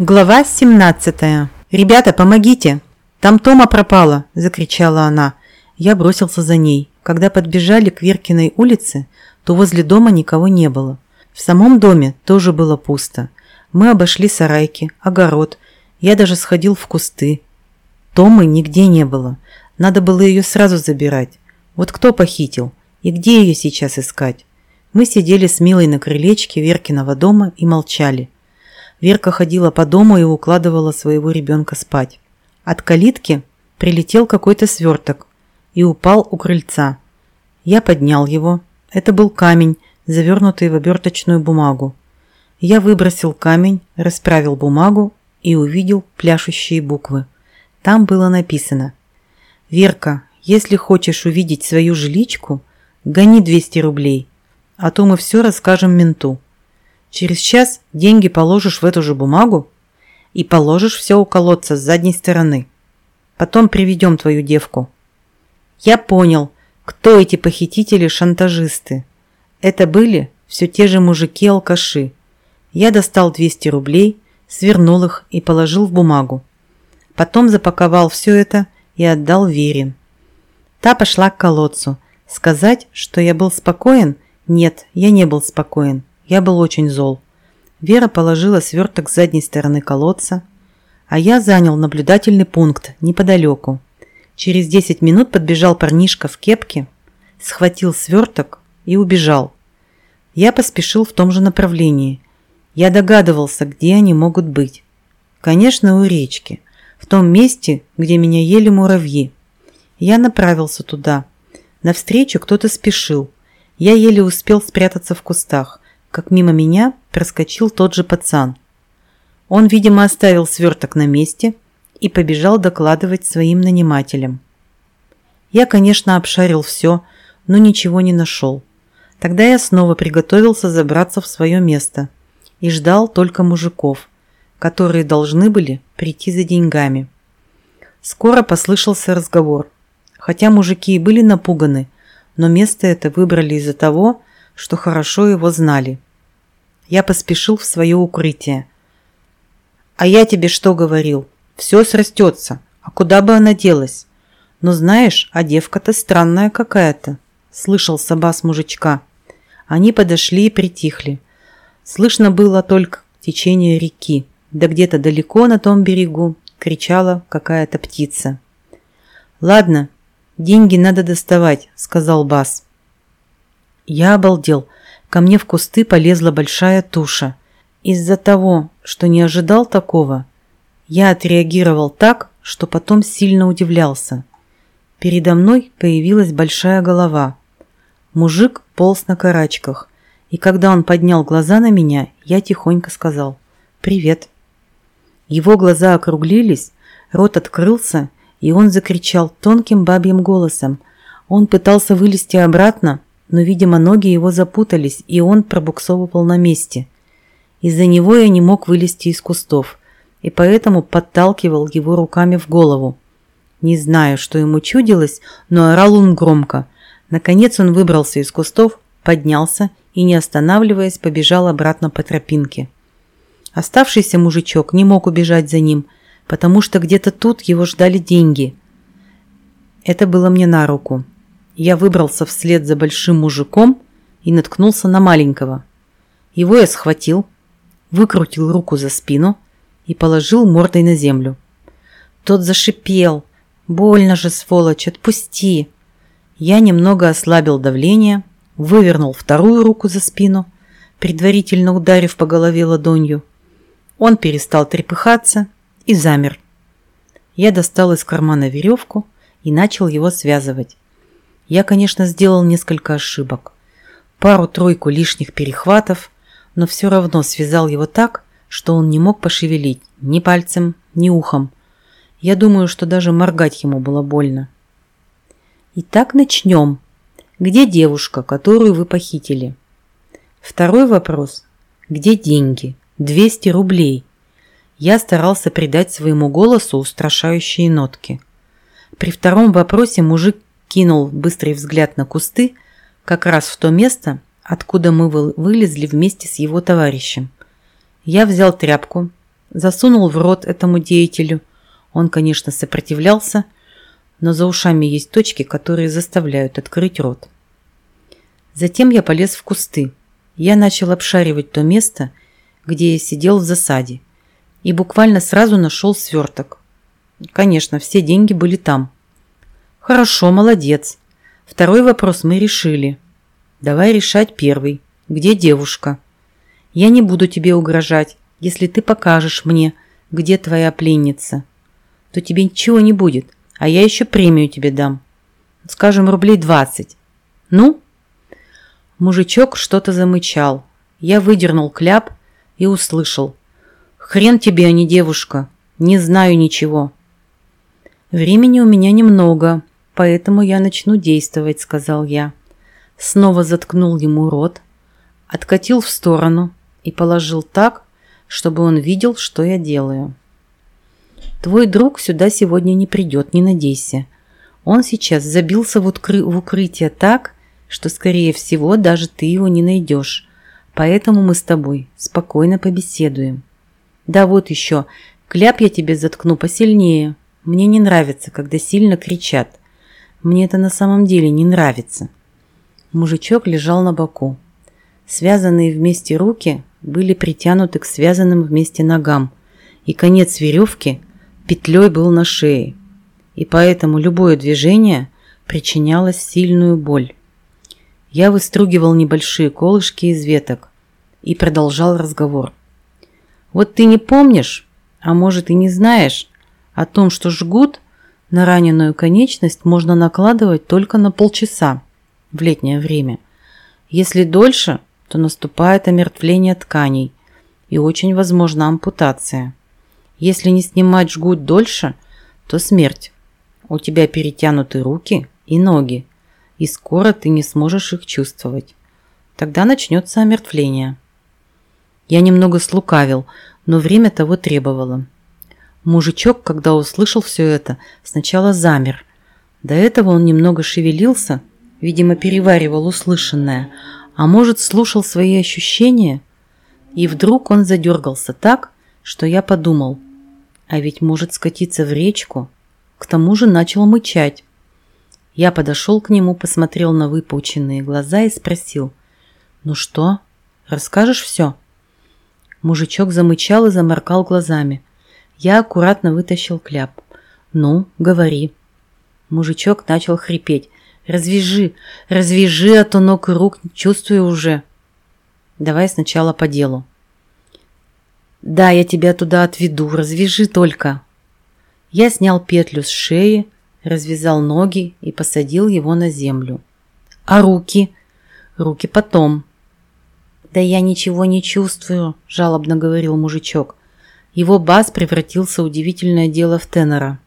Глава 17. «Ребята, помогите! Там Тома пропала!» – закричала она. Я бросился за ней. Когда подбежали к Веркиной улице, то возле дома никого не было. В самом доме тоже было пусто. Мы обошли сарайки, огород. Я даже сходил в кусты. Томы нигде не было. Надо было ее сразу забирать. Вот кто похитил? И где ее сейчас искать? Мы сидели с Милой на крылечке Веркиного дома и молчали. Верка ходила по дому и укладывала своего ребенка спать. От калитки прилетел какой-то сверток и упал у крыльца. Я поднял его. Это был камень, завернутый в оберточную бумагу. Я выбросил камень, расправил бумагу и увидел пляшущие буквы. Там было написано «Верка, если хочешь увидеть свою жиличку, гони 200 рублей, а то мы все расскажем менту». Через час деньги положишь в эту же бумагу и положишь все у колодца с задней стороны. Потом приведем твою девку. Я понял, кто эти похитители-шантажисты. Это были все те же мужики-алкаши. Я достал 200 рублей, свернул их и положил в бумагу. Потом запаковал все это и отдал Вере. Та пошла к колодцу. Сказать, что я был спокоен? Нет, я не был спокоен. Я был очень зол. Вера положила сверток с задней стороны колодца, а я занял наблюдательный пункт неподалеку. Через 10 минут подбежал парнишка в кепке, схватил сверток и убежал. Я поспешил в том же направлении. Я догадывался, где они могут быть. Конечно, у речки, в том месте, где меня ели муравьи. Я направился туда. Навстречу кто-то спешил. Я еле успел спрятаться в кустах как мимо меня проскочил тот же пацан. Он, видимо, оставил сверток на месте и побежал докладывать своим нанимателям. Я, конечно, обшарил все, но ничего не нашел. Тогда я снова приготовился забраться в свое место и ждал только мужиков, которые должны были прийти за деньгами. Скоро послышался разговор. Хотя мужики и были напуганы, но место это выбрали из-за того, что хорошо его знали. Я поспешил в свое укрытие. «А я тебе что говорил? Все срастется. А куда бы она делась? Но знаешь, а девка-то странная какая-то», – слышался бас мужичка. Они подошли и притихли. Слышно было только течение реки, да где-то далеко на том берегу кричала какая-то птица. «Ладно, деньги надо доставать», – сказал Бас. Я обалдел. Ко мне в кусты полезла большая туша. Из-за того, что не ожидал такого, я отреагировал так, что потом сильно удивлялся. Передо мной появилась большая голова. Мужик полз на карачках, и когда он поднял глаза на меня, я тихонько сказал «Привет». Его глаза округлились, рот открылся, и он закричал тонким бабьим голосом. Он пытался вылезти обратно, но, видимо, ноги его запутались, и он пробуксовывал на месте. Из-за него я не мог вылезти из кустов, и поэтому подталкивал его руками в голову. Не знаю, что ему чудилось, но орал он громко. Наконец он выбрался из кустов, поднялся и, не останавливаясь, побежал обратно по тропинке. Оставшийся мужичок не мог убежать за ним, потому что где-то тут его ждали деньги. Это было мне на руку я выбрался вслед за большим мужиком и наткнулся на маленького. Его я схватил, выкрутил руку за спину и положил мордой на землю. Тот зашипел. «Больно же, сволочь, отпусти!» Я немного ослабил давление, вывернул вторую руку за спину, предварительно ударив по голове ладонью. Он перестал трепыхаться и замер. Я достал из кармана веревку и начал его связывать. Я, конечно, сделал несколько ошибок. Пару-тройку лишних перехватов, но все равно связал его так, что он не мог пошевелить ни пальцем, ни ухом. Я думаю, что даже моргать ему было больно. Итак, начнем. Где девушка, которую вы похитили? Второй вопрос. Где деньги? 200 рублей. Я старался придать своему голосу устрашающие нотки. При втором вопросе мужик кинул быстрый взгляд на кусты, как раз в то место, откуда мы вылезли вместе с его товарищем. Я взял тряпку, засунул в рот этому деятелю. Он, конечно, сопротивлялся, но за ушами есть точки, которые заставляют открыть рот. Затем я полез в кусты. Я начал обшаривать то место, где я сидел в засаде, и буквально сразу нашел сверток. Конечно, все деньги были там. Хорошо, молодец. Второй вопрос мы решили. Давай решать первый. Где девушка? Я не буду тебе угрожать, если ты покажешь мне, где твоя пленница. То тебе ничего не будет, а я еще премию тебе дам. Скажем, рублей двадцать. Ну? Мужичок что-то замычал. Я выдернул кляп и услышал. Хрен тебе, а не девушка. Не знаю ничего. Времени у меня немного, поэтому я начну действовать, сказал я. Снова заткнул ему рот, откатил в сторону и положил так, чтобы он видел, что я делаю. Твой друг сюда сегодня не придет, не надейся. Он сейчас забился в, укры... в укрытие так, что, скорее всего, даже ты его не найдешь. Поэтому мы с тобой спокойно побеседуем. Да вот еще, кляп я тебе заткну посильнее. Мне не нравится, когда сильно кричат. Мне это на самом деле не нравится. Мужичок лежал на боку. Связанные вместе руки были притянуты к связанным вместе ногам, и конец веревки петлей был на шее, и поэтому любое движение причиняло сильную боль. Я выстругивал небольшие колышки из веток и продолжал разговор. «Вот ты не помнишь, а может и не знаешь, о том, что жгут на раненую конечность можно накладывать только на полчаса в летнее время. Если дольше, то наступает омертвление тканей и очень возможна ампутация. Если не снимать жгут дольше, то смерть. У тебя перетянуты руки и ноги, и скоро ты не сможешь их чувствовать. Тогда начнется омертвление. Я немного слукавил, но время того требовало. Мужичок, когда услышал все это, сначала замер. До этого он немного шевелился, видимо, переваривал услышанное, а может, слушал свои ощущения? И вдруг он задергался так, что я подумал, а ведь может скатиться в речку. К тому же начал мычать. Я подошел к нему, посмотрел на выпученные глаза и спросил, «Ну что, расскажешь все?» Мужичок замычал и заморкал глазами. Я аккуратно вытащил кляп. «Ну, говори». Мужичок начал хрипеть. Развяжи, развяжи, а то ног и рук чувствую уже. Давай сначала по делу. Да, я тебя туда отведу, развяжи только. Я снял петлю с шеи, развязал ноги и посадил его на землю. А руки? Руки потом. Да я ничего не чувствую, жалобно говорил мужичок. Его бас превратился удивительное дело в тенора.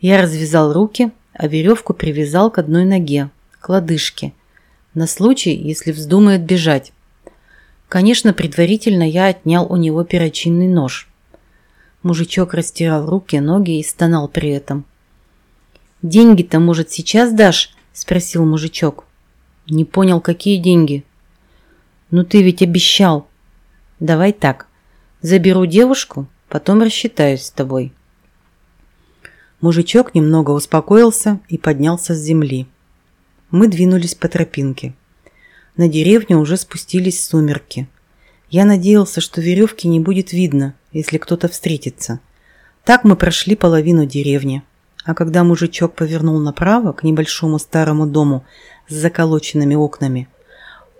Я развязал руки, а веревку привязал к одной ноге, к лодыжке, на случай, если вздумает бежать. Конечно, предварительно я отнял у него перочинный нож. Мужичок растирал руки, ноги и стонал при этом. «Деньги-то, может, сейчас дашь?» – спросил мужичок. «Не понял, какие деньги?» «Ну ты ведь обещал». «Давай так. Заберу девушку, потом рассчитаюсь с тобой». Мужичок немного успокоился и поднялся с земли. Мы двинулись по тропинке. На деревню уже спустились сумерки. Я надеялся, что веревки не будет видно, если кто-то встретится. Так мы прошли половину деревни. А когда мужичок повернул направо к небольшому старому дому с заколоченными окнами,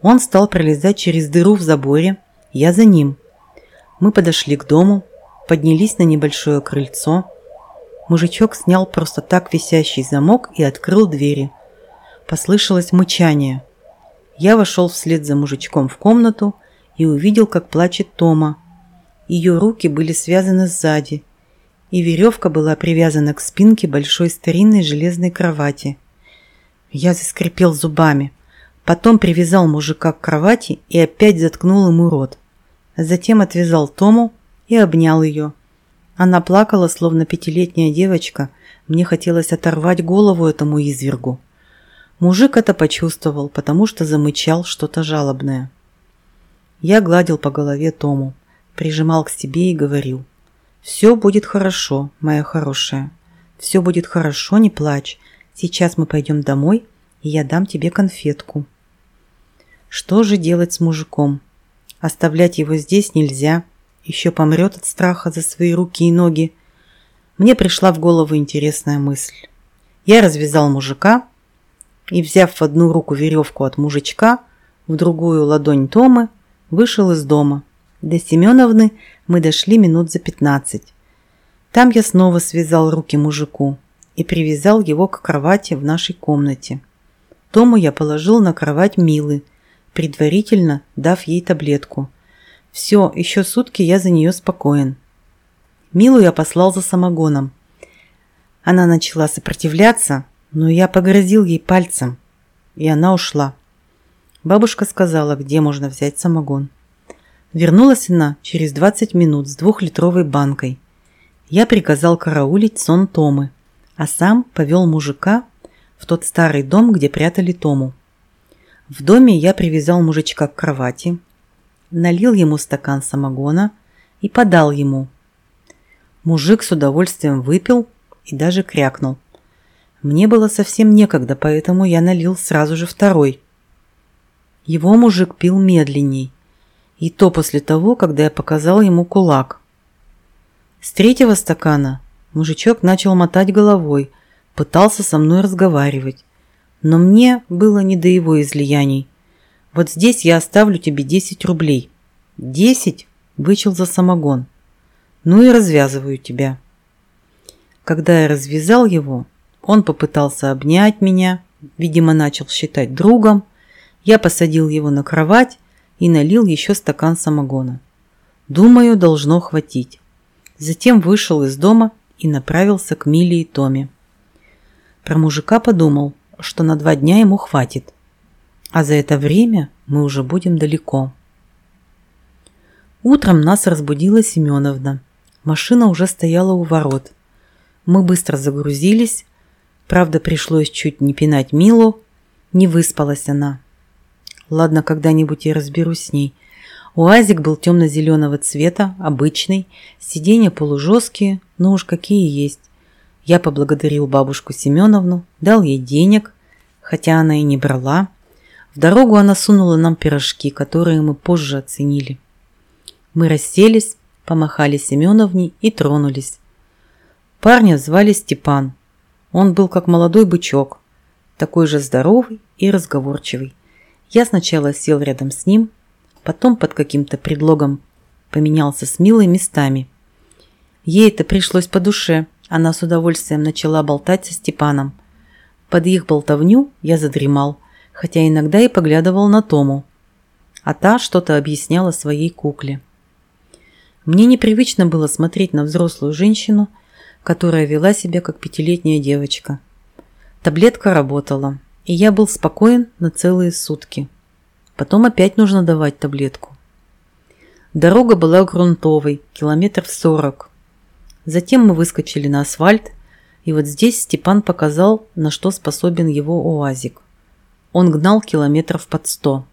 он стал пролезать через дыру в заборе, я за ним. Мы подошли к дому, поднялись на небольшое крыльцо, Мужичок снял просто так висящий замок и открыл двери. Послышалось мычание. Я вошел вслед за мужичком в комнату и увидел, как плачет Тома. Ее руки были связаны сзади, и веревка была привязана к спинке большой старинной железной кровати. Я заскрипел зубами. Потом привязал мужика к кровати и опять заткнул ему рот. Затем отвязал Тому и обнял ее. Она плакала, словно пятилетняя девочка. Мне хотелось оторвать голову этому извергу. Мужик это почувствовал, потому что замычал что-то жалобное. Я гладил по голове Тому, прижимал к себе и говорил. Все будет хорошо, моя хорошая. Все будет хорошо, не плачь. Сейчас мы пойдем домой, и я дам тебе конфетку. Что же делать с мужиком? Оставлять его здесь нельзя. Еще помрет от страха за свои руки и ноги. Мне пришла в голову интересная мысль. Я развязал мужика и, взяв в одну руку веревку от мужичка, в другую ладонь Томы, вышел из дома. До Семеновны мы дошли минут за пятнадцать. Там я снова связал руки мужику и привязал его к кровати в нашей комнате. Тому я положил на кровать Милы, предварительно дав ей таблетку. Все, еще сутки я за нее спокоен. Милу я послал за самогоном. Она начала сопротивляться, но я погрозил ей пальцем, и она ушла. Бабушка сказала, где можно взять самогон. Вернулась она через 20 минут с двухлитровой банкой. Я приказал караулить сон Томы, а сам повел мужика в тот старый дом, где прятали Тому. В доме я привязал мужичка к кровати, налил ему стакан самогона и подал ему. Мужик с удовольствием выпил и даже крякнул. Мне было совсем некогда, поэтому я налил сразу же второй. Его мужик пил медленней, и то после того, когда я показал ему кулак. С третьего стакана мужичок начал мотать головой, пытался со мной разговаривать. Но мне было не до его излияний. Вот здесь я оставлю тебе 10 рублей. 10 вычел за самогон. Ну и развязываю тебя. Когда я развязал его, он попытался обнять меня, видимо, начал считать другом. Я посадил его на кровать и налил еще стакан самогона. Думаю, должно хватить. Затем вышел из дома и направился к Миле и Томе. Про мужика подумал, что на два дня ему хватит, а за это время мы уже будем далеко. Утром нас разбудила Семеновна. Машина уже стояла у ворот. Мы быстро загрузились, правда пришлось чуть не пинать Милу, не выспалась она. Ладно, когда-нибудь я разберусь с ней. Уазик был темно-зеленого цвета, обычный, сиденья полужесткие, но уж какие есть. Я поблагодарил бабушку Семеновну, дал ей денег, хотя она и не брала. В дорогу она сунула нам пирожки, которые мы позже оценили. Мы расселись, помахали Семеновне и тронулись. Парня звали Степан. Он был как молодой бычок, такой же здоровый и разговорчивый. Я сначала сел рядом с ним, потом под каким-то предлогом поменялся с Милой местами. Ей это пришлось по душе – она с удовольствием начала болтать со Степаном. Под их болтовню я задремал, хотя иногда и поглядывал на Тому. А та что-то объясняла своей кукле. Мне непривычно было смотреть на взрослую женщину, которая вела себя как пятилетняя девочка. Таблетка работала, и я был спокоен на целые сутки. Потом опять нужно давать таблетку. Дорога была грунтовой, километров сорок. Затем мы выскочили на асфальт, и вот здесь Степан показал, на что способен его УАЗик. Он гнал километров под сто.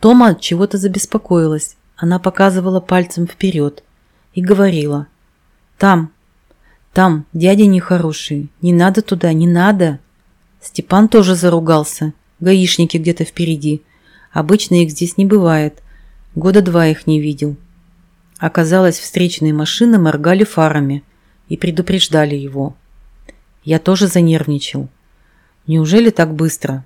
Тома от чего-то забеспокоилась. Она показывала пальцем вперед и говорила. «Там, там, дядя нехороший, не надо туда, не надо!» Степан тоже заругался. Гаишники где-то впереди. Обычно их здесь не бывает. Года два их не видел. Оказалось, встречные машины моргали фарами и предупреждали его. Я тоже занервничал. Неужели так быстро?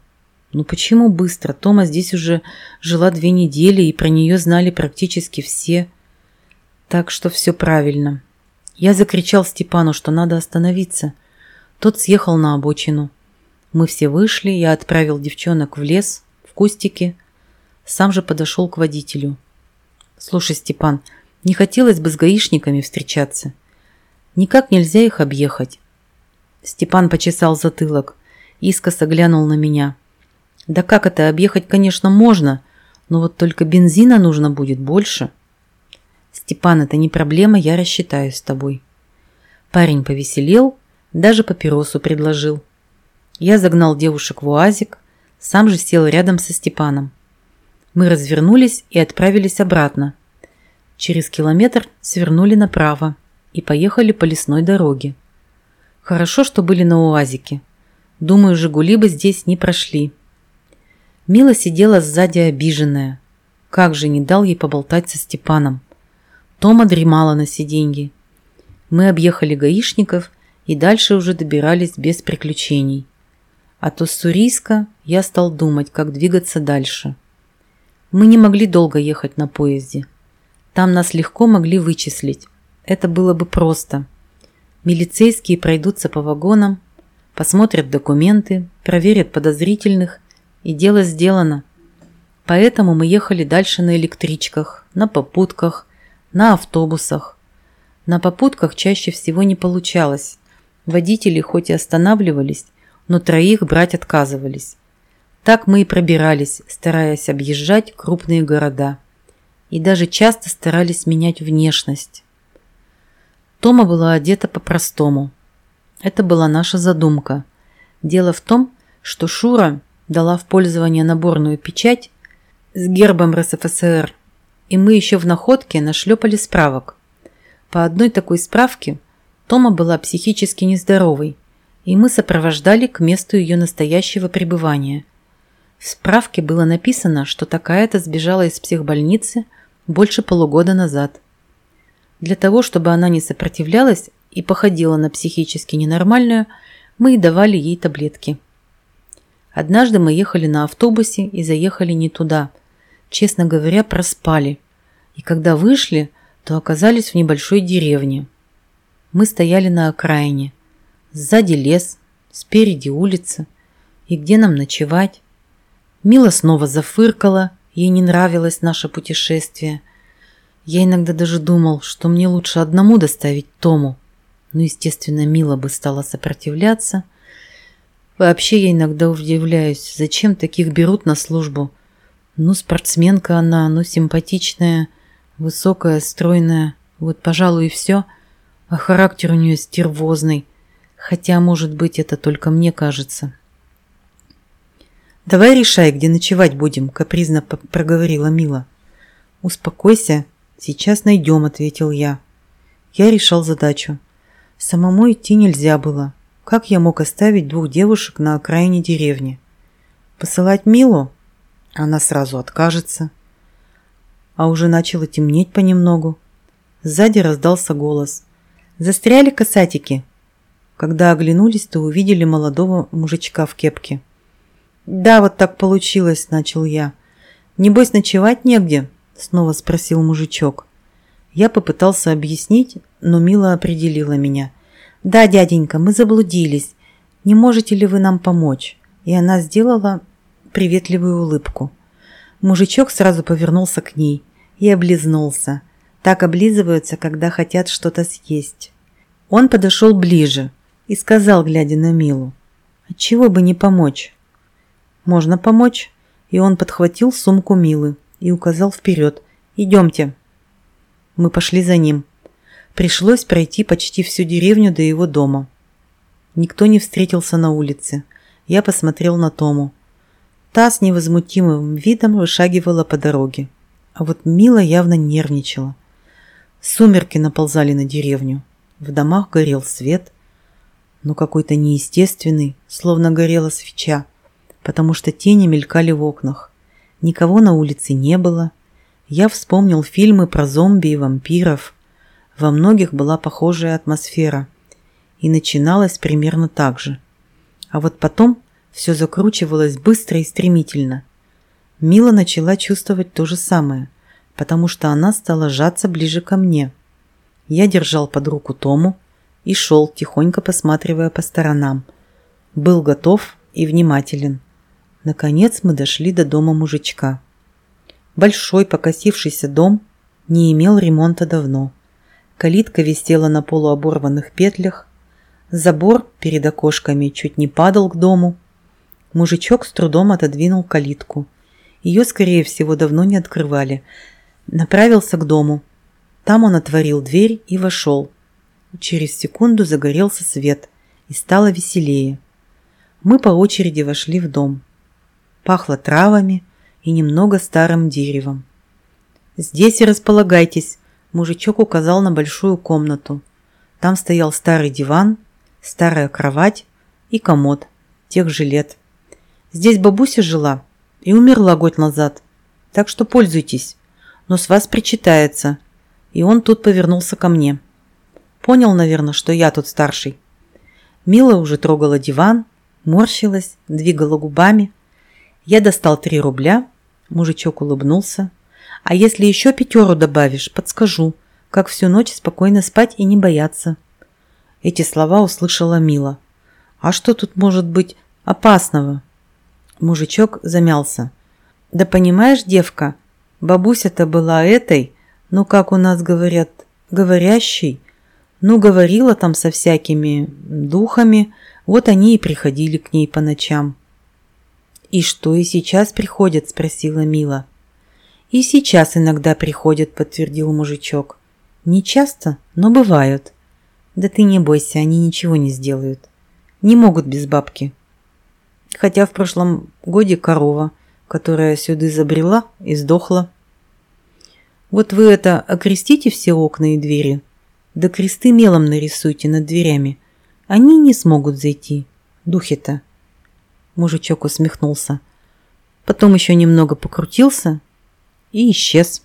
Ну почему быстро? Тома здесь уже жила две недели, и про нее знали практически все. Так что все правильно. Я закричал Степану, что надо остановиться. Тот съехал на обочину. Мы все вышли, я отправил девчонок в лес, в кустики. Сам же подошел к водителю. «Слушай, Степан, — не хотелось бы с гаишниками встречаться. Никак нельзя их объехать. Степан почесал затылок, искоса глянул на меня. Да как это, объехать, конечно, можно, но вот только бензина нужно будет больше. Степан, это не проблема, я рассчитаюсь с тобой. Парень повеселел, даже папиросу предложил. Я загнал девушек в уазик, сам же сел рядом со Степаном. Мы развернулись и отправились обратно, Через километр свернули направо и поехали по лесной дороге. Хорошо, что были на УАЗике. Думаю, «Жигули» бы здесь не прошли. Мила сидела сзади обиженная. Как же не дал ей поболтать со Степаном. Тома дремала на сиденье. Мы объехали гаишников и дальше уже добирались без приключений. А то с Сурийска я стал думать, как двигаться дальше. Мы не могли долго ехать на поезде. Там нас легко могли вычислить. Это было бы просто. Милицейские пройдутся по вагонам, посмотрят документы, проверят подозрительных, и дело сделано. Поэтому мы ехали дальше на электричках, на попутках, на автобусах. На попутках чаще всего не получалось. Водители хоть и останавливались, но троих брать отказывались. Так мы и пробирались, стараясь объезжать крупные города и даже часто старались менять внешность. Тома была одета по-простому. Это была наша задумка. Дело в том, что Шура дала в пользование наборную печать с гербом РСФСР, и мы еще в находке нашлепали справок. По одной такой справке Тома была психически нездоровой, и мы сопровождали к месту ее настоящего пребывания. В справке было написано, что такая-то сбежала из психбольницы – больше полугода назад. Для того, чтобы она не сопротивлялась и походила на психически ненормальную, мы и давали ей таблетки. Однажды мы ехали на автобусе и заехали не туда. Честно говоря, проспали. И когда вышли, то оказались в небольшой деревне. Мы стояли на окраине. Сзади лес, спереди улица. И где нам ночевать? Мила снова зафыркала, Ей не нравилось наше путешествие. Я иногда даже думал, что мне лучше одному доставить Тому. Но, естественно, Мила бы стала сопротивляться. Вообще я иногда удивляюсь, зачем таких берут на службу. Ну, спортсменка она, ну, симпатичная, высокая, стройная. Вот, пожалуй, и все. А характер у нее стервозный. Хотя, может быть, это только мне кажется. «Давай решай, где ночевать будем», – капризно проговорила Мила. «Успокойся, сейчас найдем», – ответил я. Я решал задачу. Самому идти нельзя было. Как я мог оставить двух девушек на окраине деревни? Посылать Милу? Она сразу откажется. А уже начало темнеть понемногу. Сзади раздался голос. «Застряли касатики?» Когда оглянулись, то увидели молодого мужичка в кепке. «Да, вот так получилось», – начал я. «Небось, ночевать негде?» – снова спросил мужичок. Я попытался объяснить, но Мила определила меня. «Да, дяденька, мы заблудились. Не можете ли вы нам помочь?» И она сделала приветливую улыбку. Мужичок сразу повернулся к ней и облизнулся. Так облизываются, когда хотят что-то съесть. Он подошел ближе и сказал, глядя на Милу, «Отчего бы не помочь?» «Можно помочь?» И он подхватил сумку Милы и указал вперед. «Идемте». Мы пошли за ним. Пришлось пройти почти всю деревню до его дома. Никто не встретился на улице. Я посмотрел на Тому. Та с невозмутимым видом вышагивала по дороге. А вот Мила явно нервничала. Сумерки наползали на деревню. В домах горел свет, но какой-то неестественный, словно горела свеча потому что тени мелькали в окнах. Никого на улице не было. Я вспомнил фильмы про зомби и вампиров. Во многих была похожая атмосфера. И начиналось примерно так же. А вот потом все закручивалось быстро и стремительно. Мила начала чувствовать то же самое, потому что она стала сжаться ближе ко мне. Я держал под руку Тому и шел, тихонько посматривая по сторонам. Был готов и внимателен. Наконец мы дошли до дома мужичка. Большой покосившийся дом не имел ремонта давно. Калитка висела на полуоборванных петлях. Забор перед окошками чуть не падал к дому. Мужичок с трудом отодвинул калитку. Ее, скорее всего, давно не открывали. Направился к дому. Там он отворил дверь и вошел. Через секунду загорелся свет и стало веселее. Мы по очереди вошли в дом пахло травами и немного старым деревом. «Здесь и располагайтесь», Мужичок указал на большую комнату. Там стоял старый диван, старая кровать и комод тех же лет. Здесь бабуся жила и умерла год назад, так что пользуйтесь, но с вас причитается. И он тут повернулся ко мне. Понял, наверное, что я тут старший. Мила уже трогала диван, морщилась, двигала губами. Я достал три рубля, мужичок улыбнулся. А если еще пятеру добавишь, подскажу, как всю ночь спокойно спать и не бояться. Эти слова услышала Мила. А что тут может быть опасного? Мужичок замялся. Да понимаешь, девка, бабуся-то была этой, ну как у нас говорят, говорящей. Ну, говорила там со всякими духами, вот они и приходили к ней по ночам. «И что, и сейчас приходят?» – спросила Мила. «И сейчас иногда приходят», – подтвердил мужичок. «Не часто, но бывают». «Да ты не бойся, они ничего не сделают. Не могут без бабки». Хотя в прошлом годе корова, которая сюда забрела и сдохла. Вот вы это окрестите все окна и двери, да кресты мелом нарисуйте над дверями. Они не смогут зайти. Духи-то. Мужичок усмехнулся. Потом еще немного покрутился и исчез.